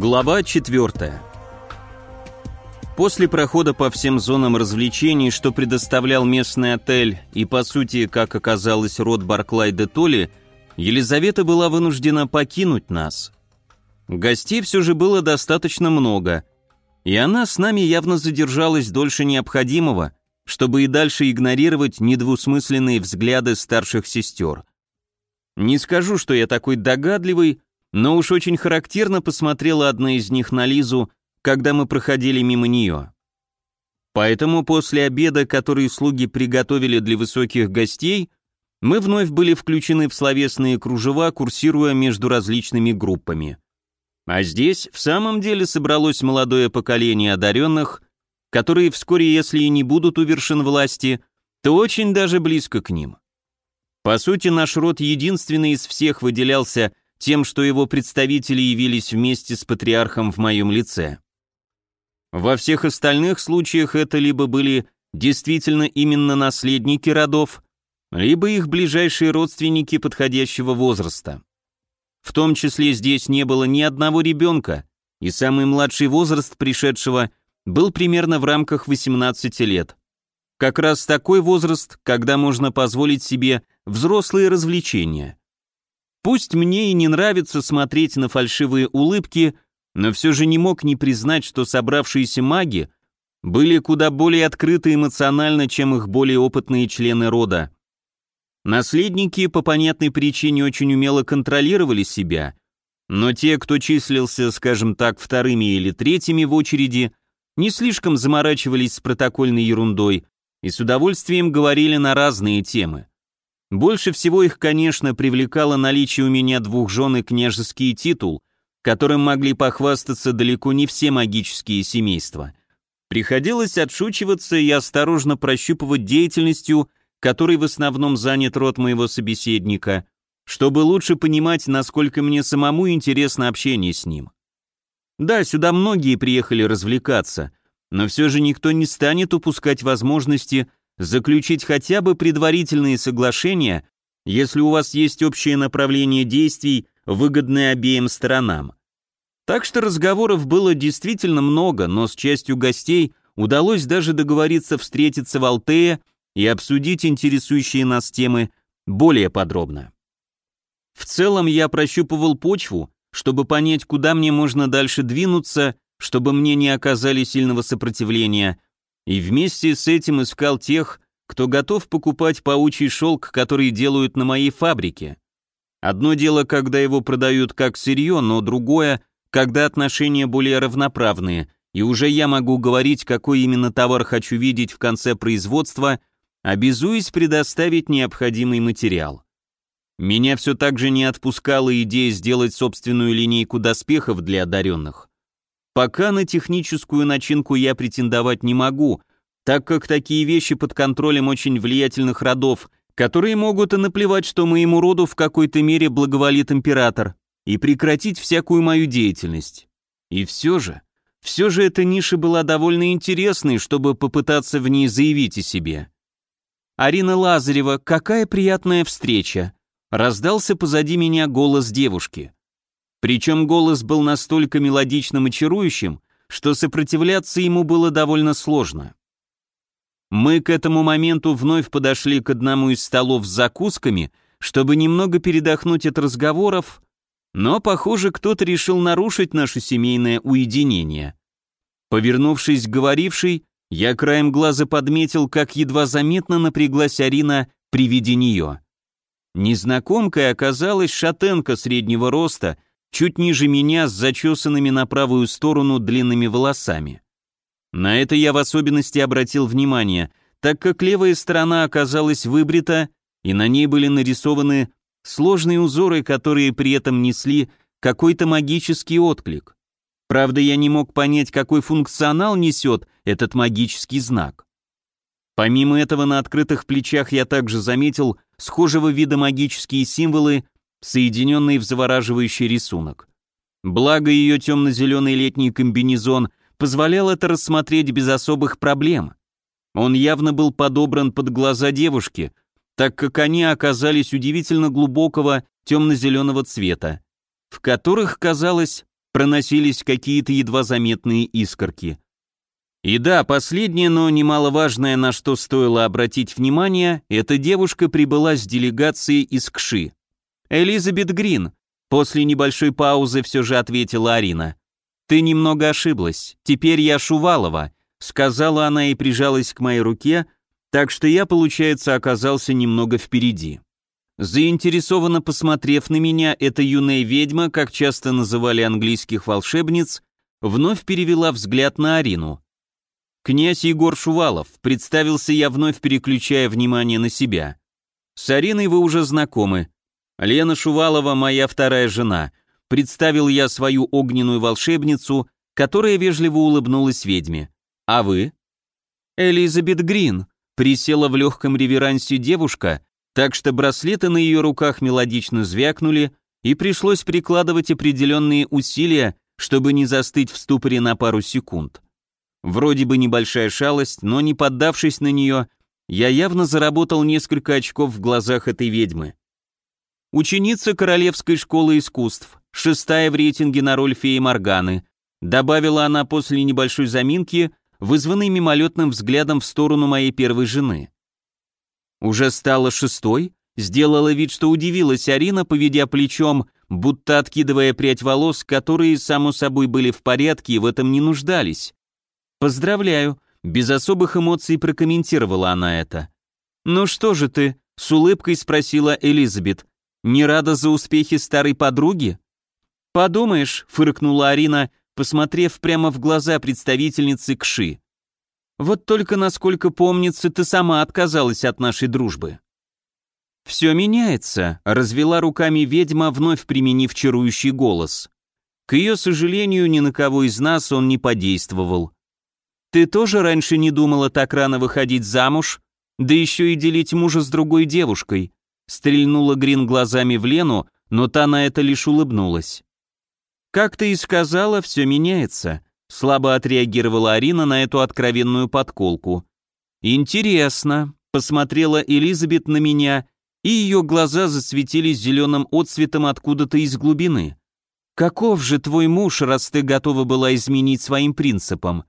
Глава 4. После прохода по всем зонам развлечений, что предоставлял местный отель, и по сути, как оказалось, род Барклай де Толли, Елизавета была вынуждена покинуть нас. Гостей все же было достаточно много, и она с нами явно задержалась дольше необходимого, чтобы и дальше игнорировать недвусмысленные взгляды старших сестер. Не скажу, что я такой догадливый, но уж очень характерно посмотрела одна из них на Лизу, когда мы проходили мимо нее. Поэтому после обеда, который слуги приготовили для высоких гостей, мы вновь были включены в словесные кружева, курсируя между различными группами. А здесь в самом деле собралось молодое поколение одаренных, которые вскоре, если и не будут у власти, то очень даже близко к ним. По сути, наш род единственный из всех выделялся тем, что его представители явились вместе с патриархом в моем лице. Во всех остальных случаях это либо были действительно именно наследники родов, либо их ближайшие родственники подходящего возраста. В том числе здесь не было ни одного ребенка, и самый младший возраст пришедшего был примерно в рамках 18 лет. Как раз такой возраст, когда можно позволить себе взрослые развлечения. Пусть мне и не нравится смотреть на фальшивые улыбки, но все же не мог не признать, что собравшиеся маги были куда более открыты эмоционально, чем их более опытные члены рода. Наследники по понятной причине очень умело контролировали себя, но те, кто числился, скажем так, вторыми или третьими в очереди, не слишком заморачивались с протокольной ерундой и с удовольствием говорили на разные темы. Больше всего их, конечно, привлекало наличие у меня двух жен и княжеский титул, которым могли похвастаться далеко не все магические семейства. Приходилось отшучиваться и осторожно прощупывать деятельностью, которой в основном занят род моего собеседника, чтобы лучше понимать, насколько мне самому интересно общение с ним. Да, сюда многие приехали развлекаться, но все же никто не станет упускать возможности заключить хотя бы предварительные соглашения, если у вас есть общее направление действий, выгодное обеим сторонам. Так что разговоров было действительно много, но с частью гостей удалось даже договориться встретиться в Алтее и обсудить интересующие нас темы более подробно. В целом я прощупывал почву, чтобы понять, куда мне можно дальше двинуться, чтобы мне не оказали сильного сопротивления, и вместе с этим искал тех, кто готов покупать паучий шелк, который делают на моей фабрике. Одно дело, когда его продают как сырье, но другое, когда отношения более равноправные, и уже я могу говорить, какой именно товар хочу видеть в конце производства, обязуясь предоставить необходимый материал. Меня все так же не отпускала идея сделать собственную линейку доспехов для одаренных. Пока на техническую начинку я претендовать не могу, так как такие вещи под контролем очень влиятельных родов, которые могут и наплевать, что моему роду в какой-то мере благоволит император, и прекратить всякую мою деятельность. И все же, все же эта ниша была довольно интересной, чтобы попытаться в ней заявить о себе. «Арина Лазарева, какая приятная встреча!» Раздался позади меня голос девушки. Причем голос был настолько мелодичным и чарующим, что сопротивляться ему было довольно сложно. Мы к этому моменту вновь подошли к одному из столов с закусками, чтобы немного передохнуть от разговоров, но, похоже, кто-то решил нарушить наше семейное уединение. Повернувшись к говорившей, я краем глаза подметил, как едва заметно напряглась Арина при виде нее. Незнакомкой оказалась шатенка среднего роста — чуть ниже меня с зачесанными на правую сторону длинными волосами. На это я в особенности обратил внимание, так как левая сторона оказалась выбрита, и на ней были нарисованы сложные узоры, которые при этом несли какой-то магический отклик. Правда, я не мог понять, какой функционал несет этот магический знак. Помимо этого, на открытых плечах я также заметил схожего вида магические символы соединенный в завораживающий рисунок. Благо ее темно-зеленый летний комбинезон позволял это рассмотреть без особых проблем. Он явно был подобран под глаза девушки, так как они оказались удивительно глубокого темно-зеленого цвета, в которых, казалось, проносились какие-то едва заметные искорки. И да, последнее, но немаловажное, на что стоило обратить внимание, эта девушка прибыла с делегацией из Кши. «Элизабет Грин», после небольшой паузы все же ответила Арина. «Ты немного ошиблась. Теперь я Шувалова», сказала она и прижалась к моей руке, так что я, получается, оказался немного впереди. Заинтересованно посмотрев на меня, эта юная ведьма, как часто называли английских волшебниц, вновь перевела взгляд на Арину. «Князь Егор Шувалов», представился я вновь переключая внимание на себя. «С Ариной вы уже знакомы. Лена Шувалова моя вторая жена», представил я свою огненную волшебницу, которая вежливо улыбнулась ведьме. «А вы?» «Элизабет Грин», Присела в легком реверансе девушка, так что браслеты на ее руках мелодично звякнули, и пришлось прикладывать определенные усилия, чтобы не застыть в ступоре на пару секунд. Вроде бы небольшая шалость, но не поддавшись на нее, я явно заработал несколько очков в глазах этой ведьмы. Ученица Королевской школы искусств, шестая в рейтинге на роль феи Морганы, добавила она после небольшой заминки, вызванный мимолетным взглядом в сторону моей первой жены. Уже стала шестой, сделала вид, что удивилась Арина, поведя плечом, будто откидывая прядь волос, которые, само собой, были в порядке и в этом не нуждались. «Поздравляю», — без особых эмоций прокомментировала она это. «Ну что же ты?» — с улыбкой спросила Элизабет. «Не рада за успехи старой подруги?» «Подумаешь», — фыркнула Арина, посмотрев прямо в глаза представительницы Кши. «Вот только, насколько помнится, ты сама отказалась от нашей дружбы». «Все меняется», — развела руками ведьма, вновь применив чарующий голос. К ее сожалению, ни на кого из нас он не подействовал. «Ты тоже раньше не думала так рано выходить замуж? Да еще и делить мужа с другой девушкой?» Стрельнула Грин глазами в Лену, но та на это лишь улыбнулась. «Как ты и сказала, все меняется», — слабо отреагировала Арина на эту откровенную подколку. «Интересно», — посмотрела Элизабет на меня, и ее глаза засветились зеленым отцветом откуда-то из глубины. «Каков же твой муж, раз ты готова была изменить своим принципам?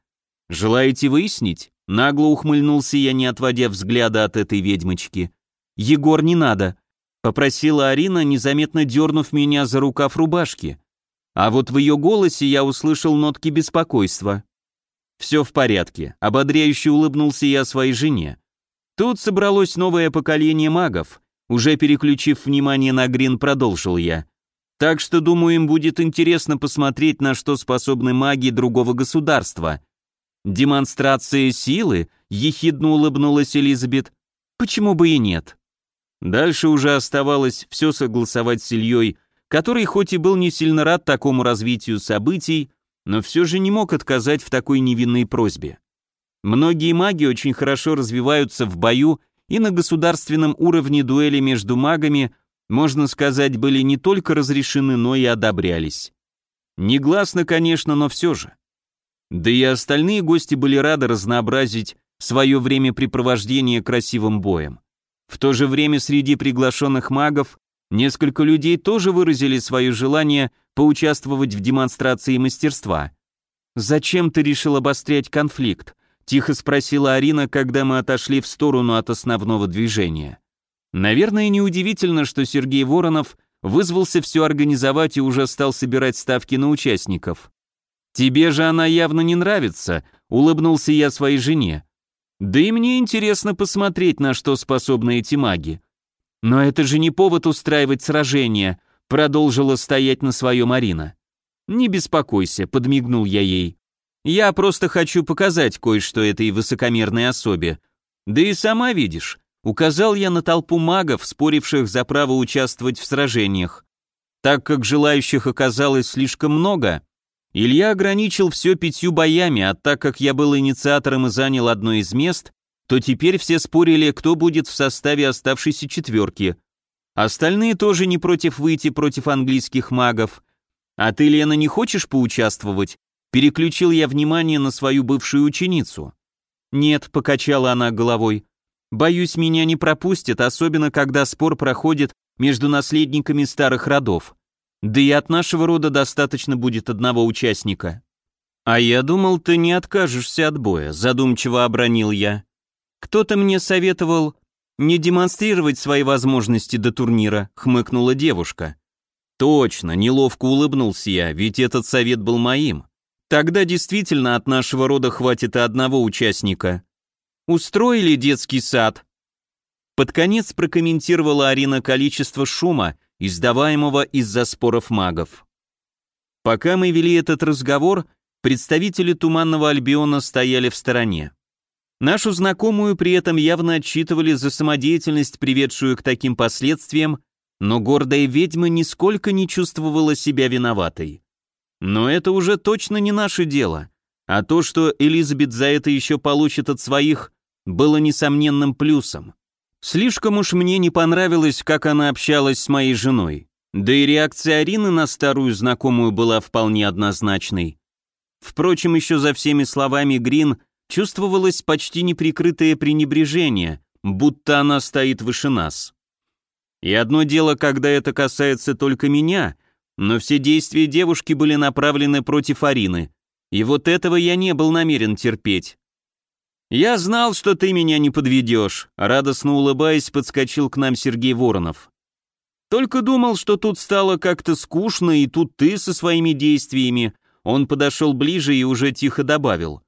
Желаете выяснить?» Нагло ухмыльнулся я, не отводя взгляда от этой ведьмочки. «Егор, не надо», — попросила Арина, незаметно дернув меня за рукав рубашки. А вот в ее голосе я услышал нотки беспокойства. «Все в порядке», — ободряюще улыбнулся я своей жене. Тут собралось новое поколение магов. Уже переключив внимание на Грин, продолжил я. Так что, думаю, им будет интересно посмотреть, на что способны маги другого государства. Демонстрация силы, ехидно улыбнулась Элизабет. Почему бы и нет? Дальше уже оставалось все согласовать с Ильей, который хоть и был не сильно рад такому развитию событий, но все же не мог отказать в такой невинной просьбе. Многие маги очень хорошо развиваются в бою, и на государственном уровне дуэли между магами, можно сказать, были не только разрешены, но и одобрялись. Негласно, конечно, но все же. Да и остальные гости были рады разнообразить свое времяпрепровождение красивым боем. В то же время среди приглашенных магов Несколько людей тоже выразили свое желание поучаствовать в демонстрации мастерства. «Зачем ты решил обострять конфликт?» — тихо спросила Арина, когда мы отошли в сторону от основного движения. Наверное, неудивительно, что Сергей Воронов вызвался все организовать и уже стал собирать ставки на участников. «Тебе же она явно не нравится», — улыбнулся я своей жене. «Да и мне интересно посмотреть, на что способны эти маги. «Но это же не повод устраивать сражение», — продолжила стоять на своем Арина. «Не беспокойся», — подмигнул я ей. «Я просто хочу показать кое-что этой высокомерной особе. Да и сама видишь, указал я на толпу магов, споривших за право участвовать в сражениях. Так как желающих оказалось слишком много, Илья ограничил все пятью боями, а так как я был инициатором и занял одно из мест, то теперь все спорили, кто будет в составе оставшейся четверки. Остальные тоже не против выйти против английских магов. А ты, Лена, не хочешь поучаствовать? Переключил я внимание на свою бывшую ученицу. Нет, покачала она головой. Боюсь, меня не пропустят, особенно когда спор проходит между наследниками старых родов. Да и от нашего рода достаточно будет одного участника. А я думал, ты не откажешься от боя, задумчиво обронил я. Кто-то мне советовал не демонстрировать свои возможности до турнира, хмыкнула девушка. Точно, неловко улыбнулся я, ведь этот совет был моим. Тогда действительно от нашего рода хватит и одного участника. Устроили детский сад. Под конец прокомментировала Арина количество шума, издаваемого из-за споров магов. Пока мы вели этот разговор, представители Туманного Альбиона стояли в стороне. Нашу знакомую при этом явно отчитывали за самодеятельность, приведшую к таким последствиям, но гордая ведьма нисколько не чувствовала себя виноватой. Но это уже точно не наше дело, а то, что Элизабет за это еще получит от своих, было несомненным плюсом. Слишком уж мне не понравилось, как она общалась с моей женой. Да и реакция Арины на старую знакомую была вполне однозначной. Впрочем, еще за всеми словами Грин чувствовалось почти неприкрытое пренебрежение, будто она стоит выше нас. И одно дело, когда это касается только меня, но все действия девушки были направлены против Арины, и вот этого я не был намерен терпеть. «Я знал, что ты меня не подведешь», — радостно улыбаясь, подскочил к нам Сергей Воронов. «Только думал, что тут стало как-то скучно, и тут ты со своими действиями». Он подошел ближе и уже тихо добавил.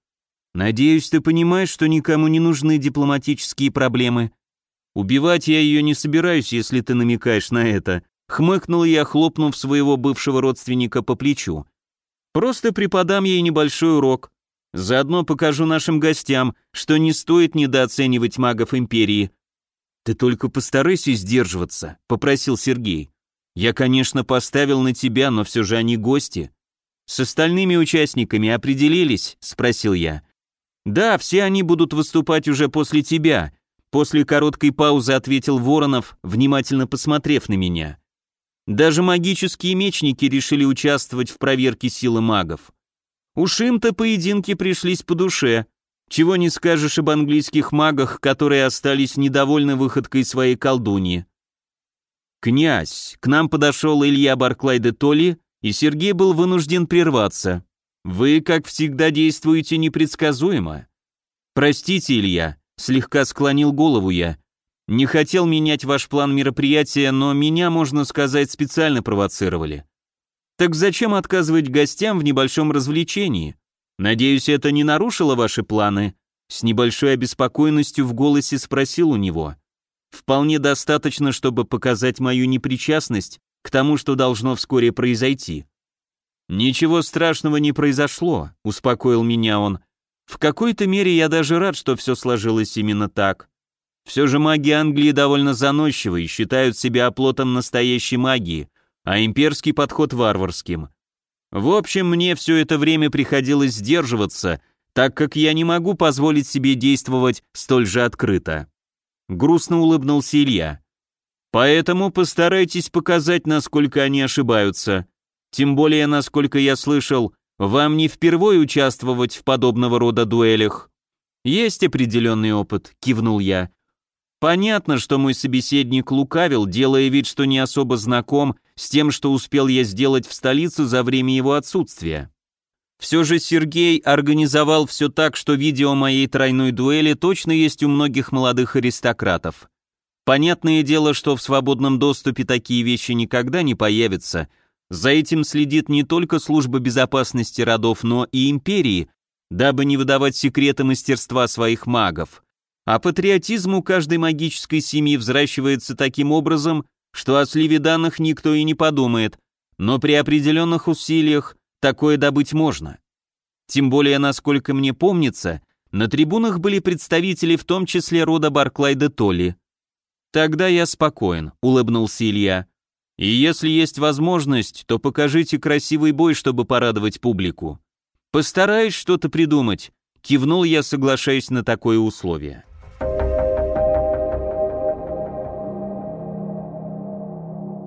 «Надеюсь, ты понимаешь, что никому не нужны дипломатические проблемы. Убивать я ее не собираюсь, если ты намекаешь на это. Хмыкнул я, хлопнув своего бывшего родственника по плечу. Просто преподам ей небольшой урок. Заодно покажу нашим гостям, что не стоит недооценивать магов Империи. Ты только постарайся сдерживаться, попросил Сергей. Я, конечно, поставил на тебя, но все же они гости. С остальными участниками определились? спросил я. Да, все они будут выступать уже после тебя, После короткой паузы ответил Воронов, внимательно посмотрев на меня. Даже магические мечники решили участвовать в проверке силы магов. Уж им-то поединки пришлись по душе. Чего не скажешь об английских магах, которые остались недовольны выходкой своей колдуньи. «Князь!» К нам подошел Илья Барклай де Толли, и Сергей был вынужден прерваться. «Вы, как всегда, действуете непредсказуемо». «Простите, Илья, Слегка склонил голову я. Не хотел менять ваш план мероприятия, но меня, можно сказать, специально провоцировали. Так зачем отказывать гостям в небольшом развлечении? Надеюсь, это не нарушило ваши планы? С небольшой обеспокоенностью в голосе спросил у него. Вполне достаточно, чтобы показать мою непричастность к тому, что должно вскоре произойти. Ничего страшного не произошло, успокоил меня он. В какой-то мере я даже рад, что все сложилось именно так. Все же маги Англии довольно заносчивы и считают себя оплотом настоящей магии, а имперский подход варварским. В общем, мне все это время приходилось сдерживаться, так как я не могу позволить себе действовать столь же открыто. Грустно улыбнулся Илья. Поэтому постарайтесь показать, насколько они ошибаются. Тем более, насколько я слышал, вам не впервые участвовать в подобного рода дуэлях. Есть определенный опыт, кивнул я. Понятно, что мой собеседник лукавил, делая вид, что не особо знаком с тем, что успел я сделать в столице за время его отсутствия. Все же Сергей организовал все так, что видео моей тройной дуэли точно есть у многих молодых аристократов. Понятное дело, что в свободном доступе такие вещи никогда не появятся – за этим следит не только служба безопасности родов, но и империи, дабы не выдавать секреты мастерства своих магов. А патриотизм у каждой магической семьи взращивается таким образом, что о сливе данных никто и не подумает, но при определенных усилиях такое добыть можно. Тем более, насколько мне помнится, на трибунах были представители в том числе рода Барклайда Толли. «Тогда я спокоен», — улыбнулся Илья. И если есть возможность, то покажите красивый бой, чтобы порадовать публику. Постараюсь что-то придумать. Кивнул я, соглашаясь на такое условие.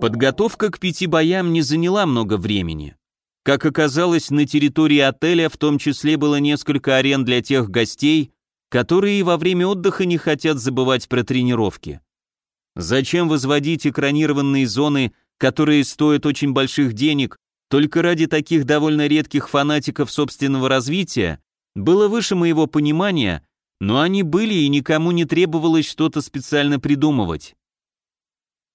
Подготовка к пяти боям не заняла много времени. Как оказалось, на территории отеля в том числе было несколько арен для тех гостей, которые во время отдыха не хотят забывать про тренировки. Зачем возводить экранированные зоны которые стоят очень больших денег, только ради таких довольно редких фанатиков собственного развития, было выше моего понимания, но они были и никому не требовалось что-то специально придумывать.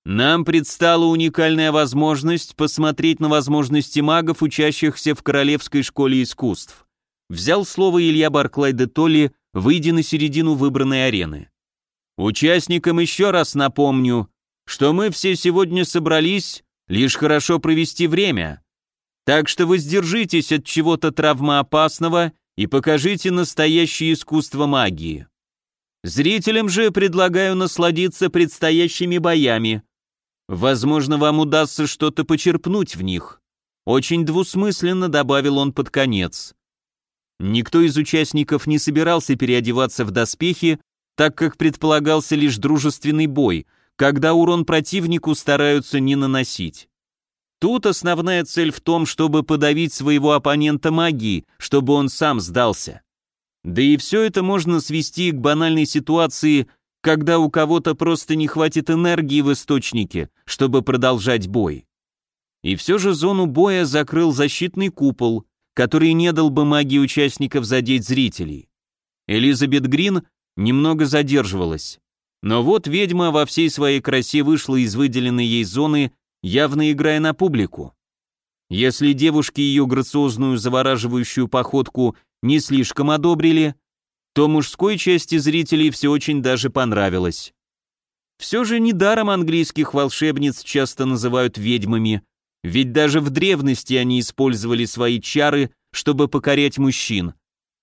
Нам предстала уникальная возможность посмотреть на возможности магов, учащихся в Королевской школе искусств. Взял слово Илья Барклай де Толли, выйдя на середину выбранной арены. Участникам еще раз напомню, что мы все сегодня собрались лишь хорошо провести время. Так что воздержитесь от чего-то травмоопасного и покажите настоящее искусство магии. Зрителям же предлагаю насладиться предстоящими боями. Возможно, вам удастся что-то почерпнуть в них. Очень двусмысленно добавил он под конец. Никто из участников не собирался переодеваться в доспехи, так как предполагался лишь дружественный бой, когда урон противнику стараются не наносить. Тут основная цель в том, чтобы подавить своего оппонента магией, чтобы он сам сдался. Да и все это можно свести к банальной ситуации, когда у кого-то просто не хватит энергии в источнике, чтобы продолжать бой. И все же зону боя закрыл защитный купол, который не дал бы магии участников задеть зрителей. Элизабет Грин немного задерживалась. Но вот ведьма во всей своей красе вышла из выделенной ей зоны явно играя на публику. Если девушки ее грациозную завораживающую походку не слишком одобрили, то мужской части зрителей все очень даже понравилось. Все же недаром английских волшебниц часто называют ведьмами, ведь даже в древности они использовали свои чары, чтобы покорять мужчин.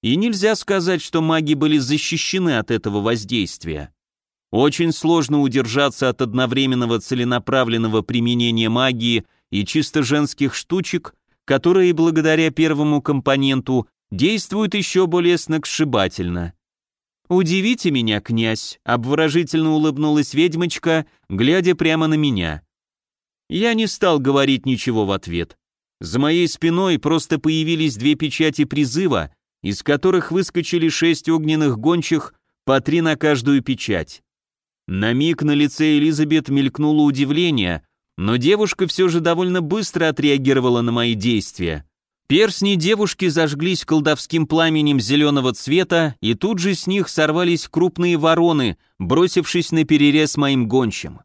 И нельзя сказать, что маги были защищены от этого воздействия. Очень сложно удержаться от одновременного целенаправленного применения магии и чисто женских штучек, которые благодаря первому компоненту действуют еще более сногсшибательно. «Удивите меня, князь», — обворожительно улыбнулась ведьмочка, глядя прямо на меня. Я не стал говорить ничего в ответ. За моей спиной просто появились две печати призыва, из которых выскочили шесть огненных гончих, по три на каждую печать. На миг на лице Элизабет мелькнуло удивление, но девушка все же довольно быстро отреагировала на мои действия. Персни девушки зажглись колдовским пламенем зеленого цвета, и тут же с них сорвались крупные вороны, бросившись на перерез моим гончим.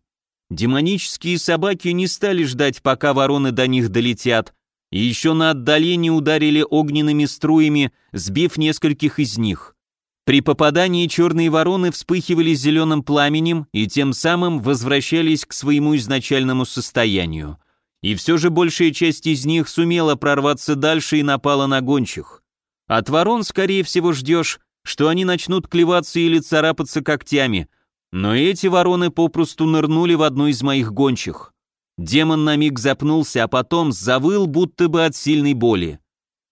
Демонические собаки не стали ждать, пока вороны до них долетят, и еще на отдалении ударили огненными струями, сбив нескольких из них. При попадании черные вороны вспыхивали зеленым пламенем и тем самым возвращались к своему изначальному состоянию. И все же большая часть из них сумела прорваться дальше и напала на гончих. От ворон, скорее всего, ждешь, что они начнут клеваться или царапаться когтями, но эти вороны попросту нырнули в одну из моих гончих. Демон на миг запнулся, а потом завыл, будто бы от сильной боли.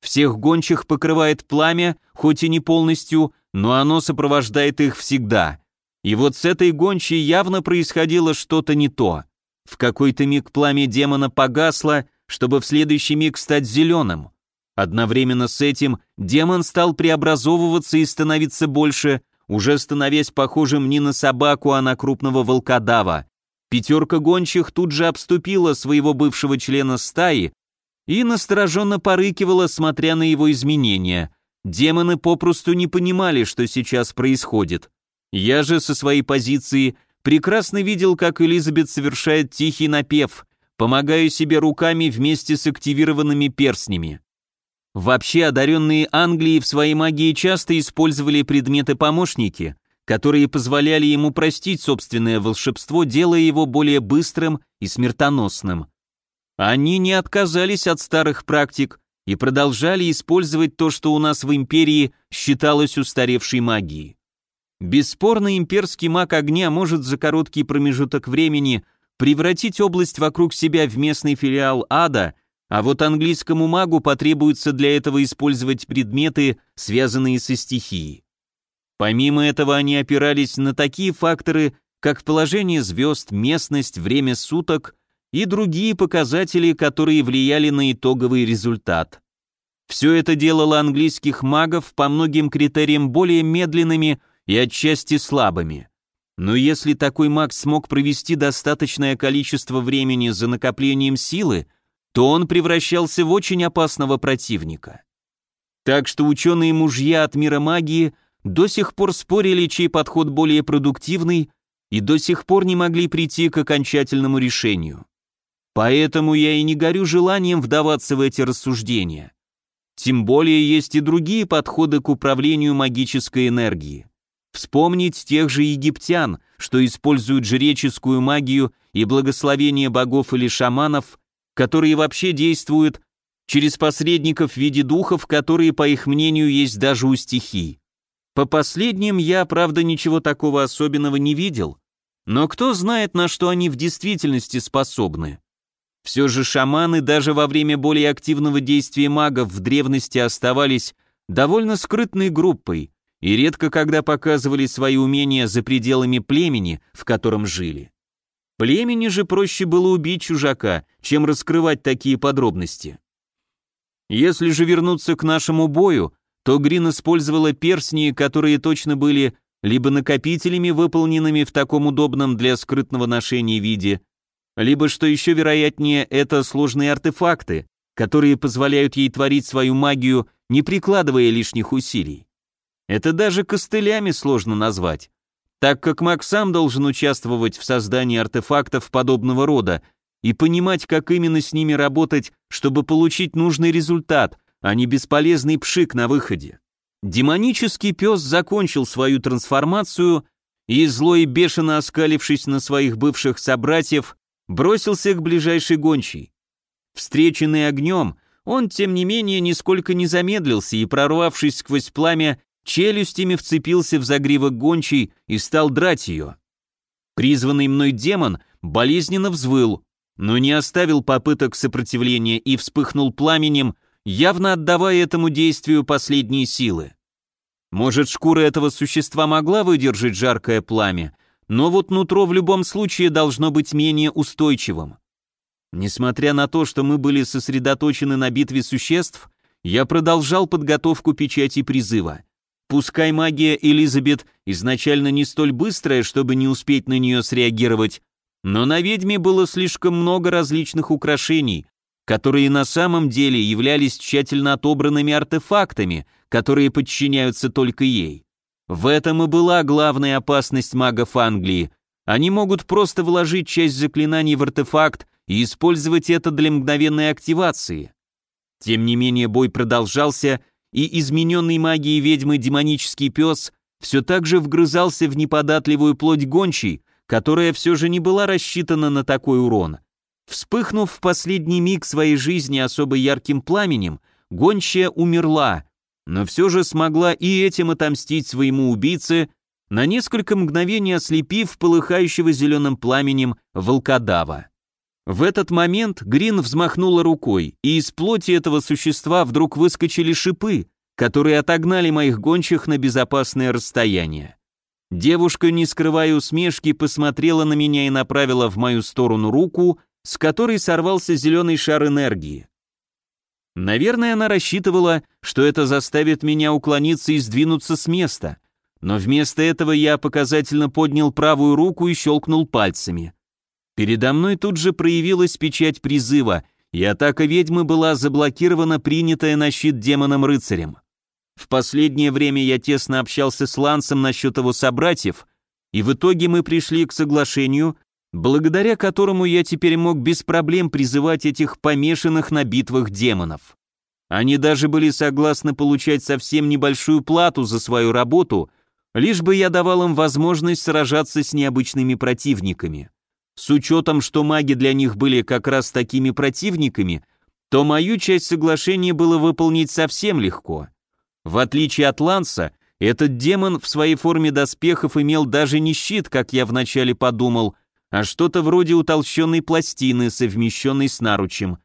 Всех гончих покрывает пламя, хоть и не полностью, но оно сопровождает их всегда. И вот с этой гончей явно происходило что-то не то. В какой-то миг пламя демона погасло, чтобы в следующий миг стать зеленым. Одновременно с этим демон стал преобразовываться и становиться больше, уже становясь похожим не на собаку, а на крупного волкодава. Пятерка гончих тут же обступила своего бывшего члена стаи и настороженно порыкивала, смотря на его изменения. Демоны попросту не понимали, что сейчас происходит. Я же со своей позиции прекрасно видел, как Элизабет совершает тихий напев, помогаю себе руками вместе с активированными перстнями. Вообще одаренные Англии в своей магии часто использовали предметы-помощники, которые позволяли ему простить собственное волшебство, делая его более быстрым и смертоносным. Они не отказались от старых практик и продолжали использовать то, что у нас в империи считалось устаревшей магией. Бесспорно, имперский маг огня может за короткий промежуток времени превратить область вокруг себя в местный филиал ада, а вот английскому магу потребуется для этого использовать предметы, связанные со стихией. Помимо этого они опирались на такие факторы, как положение звезд, местность, время суток и другие показатели, которые влияли на итоговый результат. Все это делало английских магов по многим критериям более медленными и отчасти слабыми. Но если такой маг смог провести достаточное количество времени за накоплением силы, то он превращался в очень опасного противника. Так что ученые-мужья от мира магии до сих пор спорили, чей подход более продуктивный, и до сих пор не могли прийти к окончательному решению. Поэтому я и не горю желанием вдаваться в эти рассуждения. Тем более есть и другие подходы к управлению магической энергией. Вспомнить тех же египтян, что используют жреческую магию и благословение богов или шаманов, которые вообще действуют через посредников в виде духов, которые, по их мнению, есть даже у стихий. По последним я, правда, ничего такого особенного не видел, но кто знает, на что они в действительности способны. Все же шаманы даже во время более активного действия магов в древности оставались довольно скрытной группой и редко когда показывали свои умения за пределами племени, в котором жили. Племени же проще было убить чужака, чем раскрывать такие подробности. Если же вернуться к нашему бою, то Грин использовала перстни, которые точно были либо накопителями, выполненными в таком удобном для скрытного ношения виде, либо, что еще вероятнее, это сложные артефакты, которые позволяют ей творить свою магию, не прикладывая лишних усилий. Это даже костылями сложно назвать, так как маг сам должен участвовать в создании артефактов подобного рода и понимать, как именно с ними работать, чтобы получить нужный результат, а не бесполезный пшик на выходе. Демонический пес закончил свою трансформацию и, злой бешено оскалившись на своих бывших собратьев, бросился к ближайшей гончей. Встреченный огнем, он, тем не менее, нисколько не замедлился и, прорвавшись сквозь пламя, челюстями вцепился в загривок гончей и стал драть ее. Призванный мной демон болезненно взвыл, но не оставил попыток сопротивления и вспыхнул пламенем, явно отдавая этому действию последние силы. Может, шкура этого существа могла выдержать жаркое пламя, но вот нутро в любом случае должно быть менее устойчивым. Несмотря на то, что мы были сосредоточены на битве существ, я продолжал подготовку печати призыва. Пускай магия Элизабет изначально не столь быстрая, чтобы не успеть на нее среагировать, но на ведьме было слишком много различных украшений, которые на самом деле являлись тщательно отобранными артефактами, которые подчиняются только ей. В этом и была главная опасность магов Англии. Они могут просто вложить часть заклинаний в артефакт и использовать это для мгновенной активации. Тем не менее бой продолжался, и измененный магией ведьмы демонический пес все так же вгрызался в неподатливую плоть гончей, которая все же не была рассчитана на такой урон. Вспыхнув в последний миг своей жизни особо ярким пламенем, гончая умерла, но все же смогла и этим отомстить своему убийце, на несколько мгновений ослепив полыхающего зеленым пламенем волкодава. В этот момент Грин взмахнула рукой, и из плоти этого существа вдруг выскочили шипы, которые отогнали моих гончих на безопасное расстояние. Девушка, не скрывая усмешки, посмотрела на меня и направила в мою сторону руку, с которой сорвался зеленый шар энергии. Наверное, она рассчитывала, что это заставит меня уклониться и сдвинуться с места, но вместо этого я показательно поднял правую руку и щелкнул пальцами. Передо мной тут же проявилась печать призыва, и атака ведьмы была заблокирована принятая на щит демоном-рыцарем. В последнее время я тесно общался с Лансом насчет его собратьев, и в итоге мы пришли к соглашению, благодаря которому я теперь мог без проблем призывать этих помешанных на битвах демонов. Они даже были согласны получать совсем небольшую плату за свою работу, лишь бы я давал им возможность сражаться с необычными противниками. С учетом, что маги для них были как раз такими противниками, то мою часть соглашения было выполнить совсем легко. В отличие от Ланса, этот демон в своей форме доспехов имел даже не щит, как я вначале подумал, а что-то вроде утолщенной пластины, совмещенной с наручем.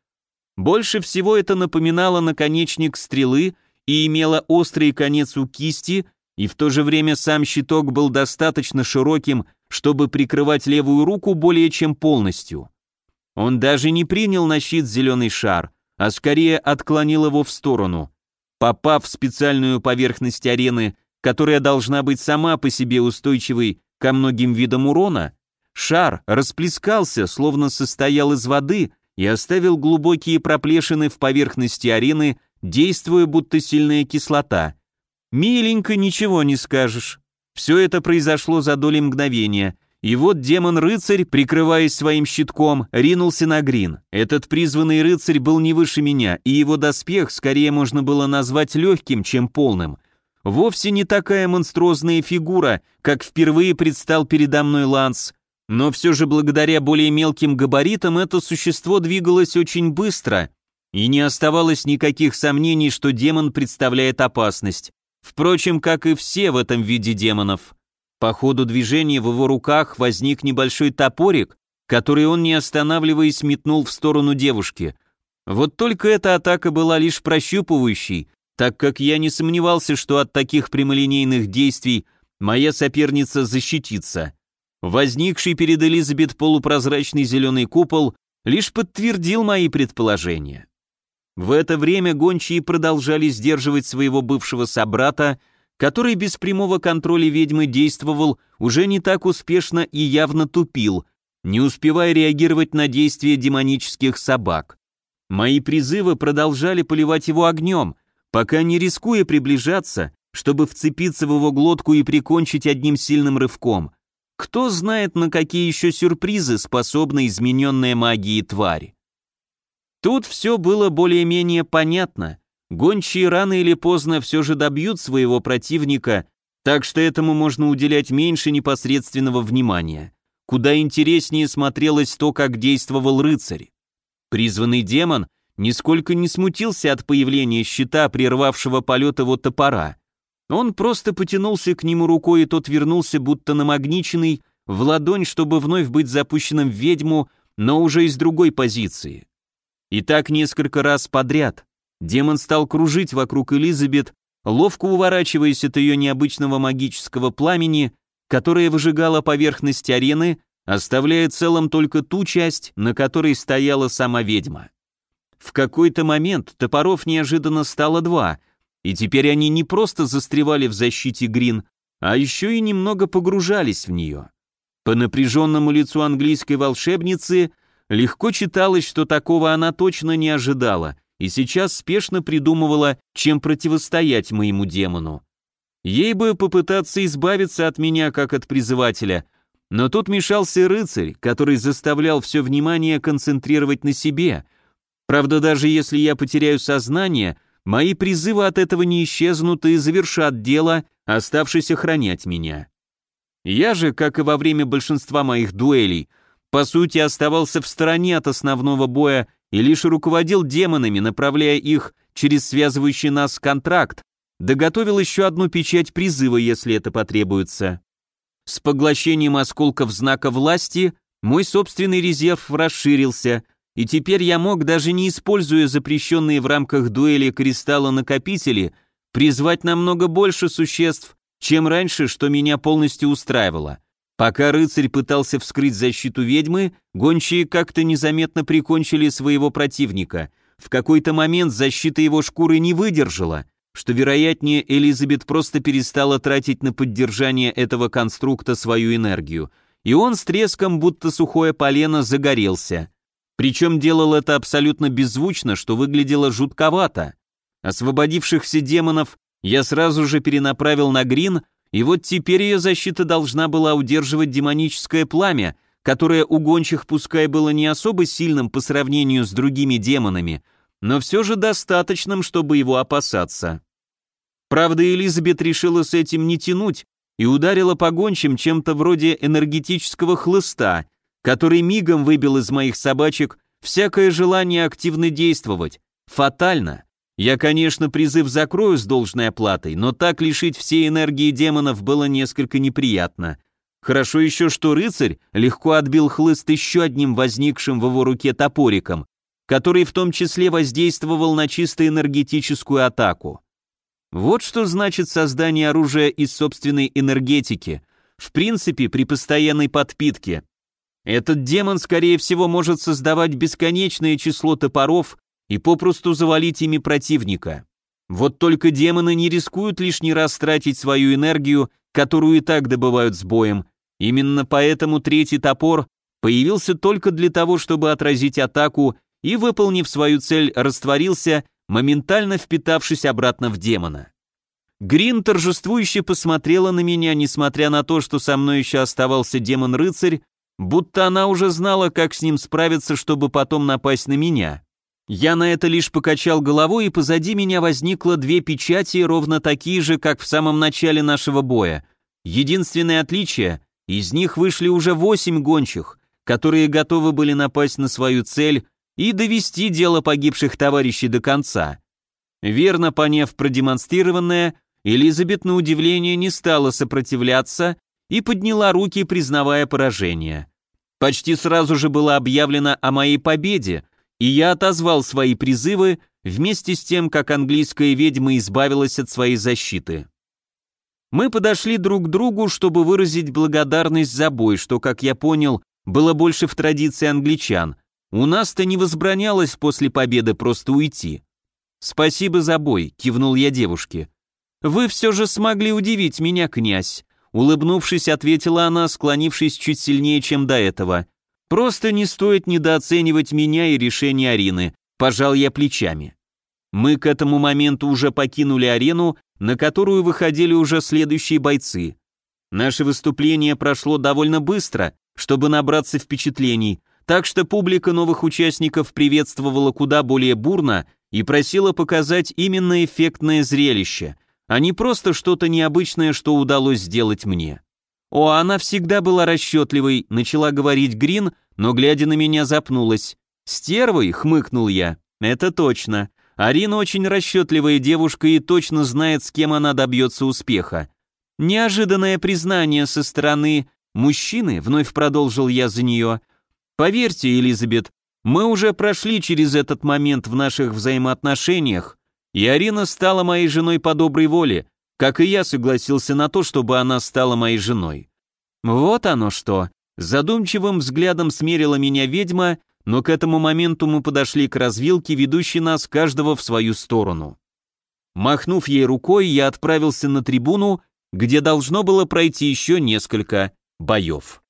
Больше всего это напоминало наконечник стрелы и имело острый конец у кисти, и в то же время сам щиток был достаточно широким, чтобы прикрывать левую руку более чем полностью. Он даже не принял на щит зеленый шар, а скорее отклонил его в сторону. Попав в специальную поверхность арены, которая должна быть сама по себе устойчивой ко многим видам урона, шар расплескался, словно состоял из воды, и оставил глубокие проплешины в поверхности арены, действуя будто сильная кислота. Миленько, ничего не скажешь. Все это произошло за доли мгновения, и вот демон-рыцарь, прикрываясь своим щитком, ринулся на грин. Этот призванный рыцарь был не выше меня, и его доспех скорее можно было назвать легким, чем полным. Вовсе не такая монструозная фигура, как впервые предстал передо мной Ланс, но все же благодаря более мелким габаритам это существо двигалось очень быстро, и не оставалось никаких сомнений, что демон представляет опасность. Впрочем, как и все в этом виде демонов. По ходу движения в его руках возник небольшой топорик, который он, не останавливаясь, метнул в сторону девушки. Вот только эта атака была лишь прощупывающей, так как я не сомневался, что от таких прямолинейных действий моя соперница защитится. Возникший перед Элизабет полупрозрачный зеленый купол лишь подтвердил мои предположения. В это время гончие продолжали сдерживать своего бывшего собрата, который без прямого контроля ведьмы действовал уже не так успешно и явно тупил, не успевая реагировать на действия демонических собак. Мои призывы продолжали поливать его огнем, пока не рискуя приближаться, чтобы вцепиться в его глотку и прикончить одним сильным рывком. Кто знает, на какие еще сюрпризы способна измененная магией тварь. Тут все было более-менее понятно. Гончие рано или поздно все же добьют своего противника, так что этому можно уделять меньше непосредственного внимания. Куда интереснее смотрелось то, как действовал рыцарь. Призванный демон нисколько не смутился от появления щита, прервавшего полет его топора. Он просто потянулся к нему рукой, и тот вернулся, будто намагниченный, в ладонь, чтобы вновь быть запущенным в ведьму, но уже из другой позиции. И так несколько раз подряд. Демон стал кружить вокруг Элизабет, ловко уворачиваясь от ее необычного магического пламени, которое выжигало поверхность арены, оставляя целым только ту часть, на которой стояла сама ведьма. В какой-то момент топоров неожиданно стало два, и теперь они не просто застревали в защите Грин, а еще и немного погружались в нее. По напряженному лицу английской волшебницы легко читалось, что такого она точно не ожидала, и сейчас спешно придумывала, чем противостоять моему демону. Ей бы попытаться избавиться от меня, как от призывателя, но тут мешался рыцарь, который заставлял все внимание концентрировать на себе. Правда, даже если я потеряю сознание, Мои призывы от этого не исчезнут и завершат дело, оставшись охранять меня. Я же, как и во время большинства моих дуэлей, по сути оставался в стороне от основного боя и лишь руководил демонами, направляя их через связывающий нас контракт, доготовил еще одну печать призыва, если это потребуется. С поглощением осколков знака власти мой собственный резерв расширился – и теперь я мог, даже не используя запрещенные в рамках дуэли кристалла-накопители, призвать намного больше существ, чем раньше, что меня полностью устраивало. Пока рыцарь пытался вскрыть защиту ведьмы, гончие как-то незаметно прикончили своего противника. В какой-то момент защита его шкуры не выдержала, что, вероятнее, Элизабет просто перестала тратить на поддержание этого конструкта свою энергию, и он с треском, будто сухое полено, загорелся. Причем делал это абсолютно беззвучно, что выглядело жутковато. Освободившихся демонов я сразу же перенаправил на Грин, и вот теперь ее защита должна была удерживать демоническое пламя, которое у гончих пускай было не особо сильным по сравнению с другими демонами, но все же достаточным, чтобы его опасаться. Правда, Элизабет решила с этим не тянуть и ударила по гончим чем-то вроде энергетического хлыста, который мигом выбил из моих собачек всякое желание активно действовать. Фатально. Я, конечно, призыв закрою с должной оплатой, но так лишить всей энергии демонов было несколько неприятно. Хорошо еще, что рыцарь легко отбил хлыст еще одним возникшим в его руке топориком, который в том числе воздействовал на чисто энергетическую атаку. Вот что значит создание оружия из собственной энергетики. В принципе, при постоянной подпитке этот демон, скорее всего, может создавать бесконечное число топоров и попросту завалить ими противника. Вот только демоны не рискуют лишний раз тратить свою энергию, которую и так добывают с боем, Именно поэтому третий топор появился только для того, чтобы отразить атаку и, выполнив свою цель, растворился, моментально впитавшись обратно в демона. Грин торжествующе посмотрела на меня, несмотря на то, что со мной еще оставался демон-рыцарь, будто она уже знала, как с ним справиться, чтобы потом напасть на меня. Я на это лишь покачал головой, и позади меня возникло две печати, ровно такие же, как в самом начале нашего боя. Единственное отличие — из них вышли уже восемь гончих, которые готовы были напасть на свою цель и довести дело погибших товарищей до конца. Верно поняв продемонстрированное, Элизабет на удивление не стала сопротивляться и подняла руки, признавая поражение. Почти сразу же было объявлено о моей победе, и я отозвал свои призывы вместе с тем, как английская ведьма избавилась от своей защиты. Мы подошли друг к другу, чтобы выразить благодарность за бой, что, как я понял, было больше в традиции англичан. У нас-то не возбранялось после победы просто уйти. «Спасибо за бой», — кивнул я девушке. «Вы все же смогли удивить меня, князь», — улыбнувшись, ответила она, склонившись чуть сильнее, чем до этого. «Просто не стоит недооценивать меня и решение Арины», — пожал я плечами. Мы к этому моменту уже покинули арену, на которую выходили уже следующие бойцы. Наше выступление прошло довольно быстро, чтобы набраться впечатлений, так что публика новых участников приветствовала куда более бурно и просила показать именно эффектное зрелище — а не просто что-то необычное, что удалось сделать мне. О, она всегда была расчетливой, начала говорить Грин, но, глядя на меня, запнулась. «Стервой?» — хмыкнул я. «Это точно. Арина очень расчетливая девушка и точно знает, с кем она добьется успеха. Неожиданное признание со стороны мужчины, вновь продолжил я за нее. Поверьте, Элизабет, мы уже прошли через этот момент в наших взаимоотношениях, и Арина стала моей женой по доброй воле, как и я согласился на то, чтобы она стала моей женой. Вот оно что. Задумчивым взглядом смерила меня ведьма, но к этому моменту мы подошли к развилке, ведущей нас каждого в свою сторону. Махнув ей рукой, я отправился на трибуну, где должно было пройти еще несколько боев.